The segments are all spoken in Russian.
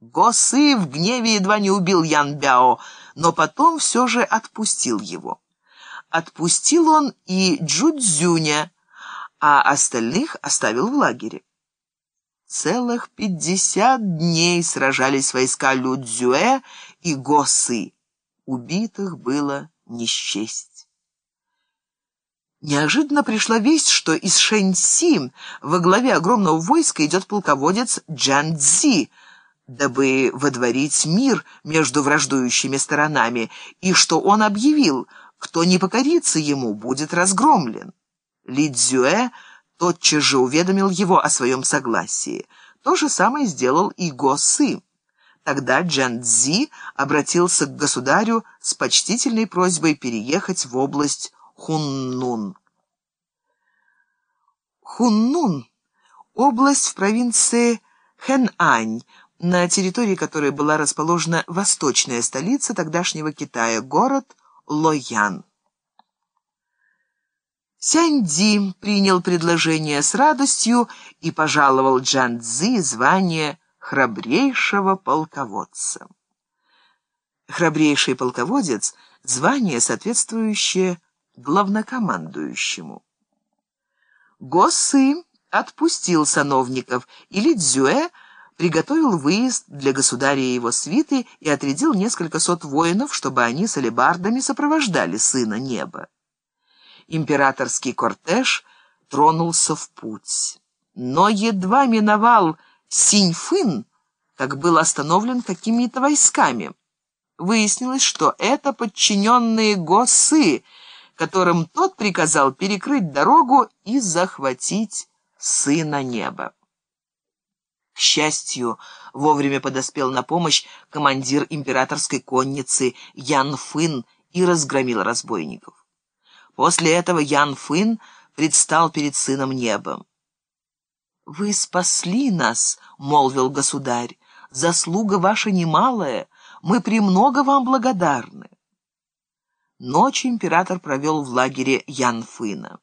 Госы в гневе едва не убил Ян Бяо, но потом все же отпустил его. Отпустил он и Джудзюня, а остальных оставил в лагере. Целых пятьдесят дней сражались войска Людзюэ и Госы. Убитых было не счесть. Неожиданно пришла весть, что из Шэньси во главе огромного войска идет полководец Джан Цзи, дабы водворить мир между враждующими сторонами, и что он объявил, кто не покорится ему, будет разгромлен. Ли Цзюэ тотчас же уведомил его о своем согласии. То же самое сделал и Го Сы. Тогда Джан Цзи обратился к государю с почтительной просьбой переехать в область Хуннун. Хуннун – область в провинции Хэнань, на территории которой была расположена восточная столица тогдашнего Китая, город Лоян. Сяньди принял предложение с радостью и пожаловал Джан Цзи звание храбрейшего полководца. Храбрейший полководец — звание, соответствующее главнокомандующему. Госы отпустил сановников, и Ли Цзюэ приготовил выезд для государя и его свиты и отрядил несколько сот воинов, чтобы они с алебардами сопровождали сына неба. Императорский кортеж тронулся в путь. Но едва миновал Синьфын, как был остановлен какими-то войсками. Выяснилось, что это подчиненные Госы, которым тот приказал перекрыть дорогу и захватить сына неба. К счастью, вовремя подоспел на помощь командир императорской конницы Ян Фын и разгромил разбойников. После этого Ян Фын предстал перед сыном небом. «Вы спасли нас», — молвил государь, — «заслуга ваша немалая, мы премного вам благодарны». Ночь император провел в лагере Ян Фына.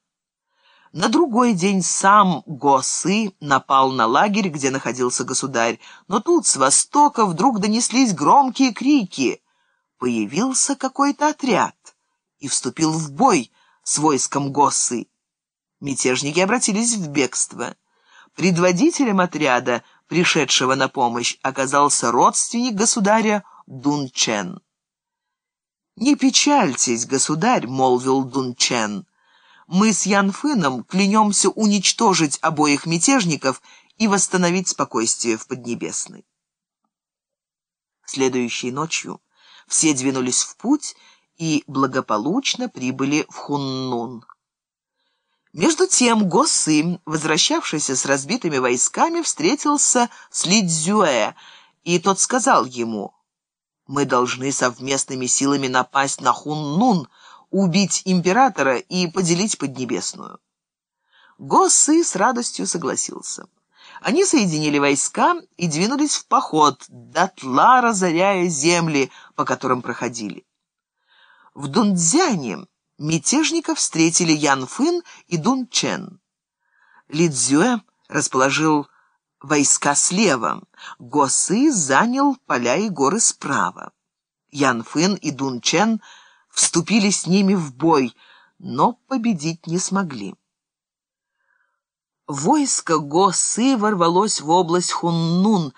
На другой день сам Госы напал на лагерь, где находился государь, но тут с востока вдруг донеслись громкие крики. Появился какой-то отряд и вступил в бой с войском Госы. Мятежники обратились в бегство. Предводителем отряда, пришедшего на помощь, оказался родственник государя Дунчен. «Не печальтесь, государь», — молвил Дунчен, — мы с Янфыном клянемся уничтожить обоих мятежников и восстановить спокойствие в Поднебесной. Следующей ночью все двинулись в путь и благополучно прибыли в Хуннун. Между тем Госы, возвращавшийся с разбитыми войсками, встретился с Лидзюэ, и тот сказал ему, «Мы должны совместными силами напасть на Хуннун, убить императора и поделить Поднебесную. Госсы с радостью согласился. Они соединили войска и двинулись в поход, дотла разоряя земли, по которым проходили. В Дунцзяне мятежников встретили Ян Фын и Дун Чен. Ли Цзюэ расположил войска слева, Госы занял поля и горы справа. Ян Фын и Дун Чен – вступили с ними в бой, но победить не смогли. Войско Госы ворвалось в область Хуннун,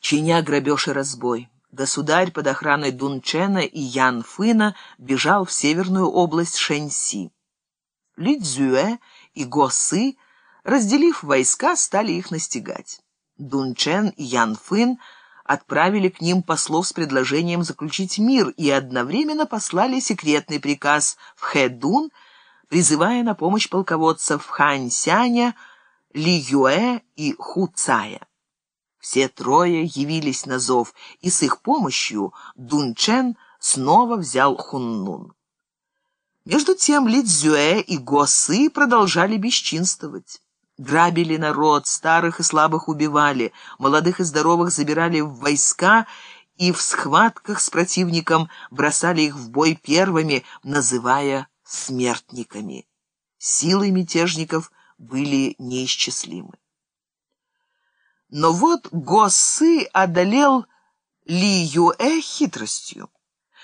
чиня грабеж и разбой. Государь под охраной Дунчена и Ян Фына бежал в северную область Шэньси. Ли Цзюэ и Госы, разделив войска, стали их настигать. Дунчен и Ян Фын – отправили к ним послов с предложением заключить мир и одновременно послали секретный приказ в Хэдун, призывая на помощь полководцев Хань Сяня, Ли Юэ и Ху Цая. Все трое явились на зов, и с их помощью Дун Чен снова взял Хуннун. Между тем Ли Цзюэ и Го Сы продолжали бесчинствовать. Грабили народ, старых и слабых убивали, молодых и здоровых забирали в войска и в схватках с противником бросали их в бой первыми, называя смертниками. Силы мятежников были неисчислимы. Но вот Госы одолел Ли Юэ хитростью.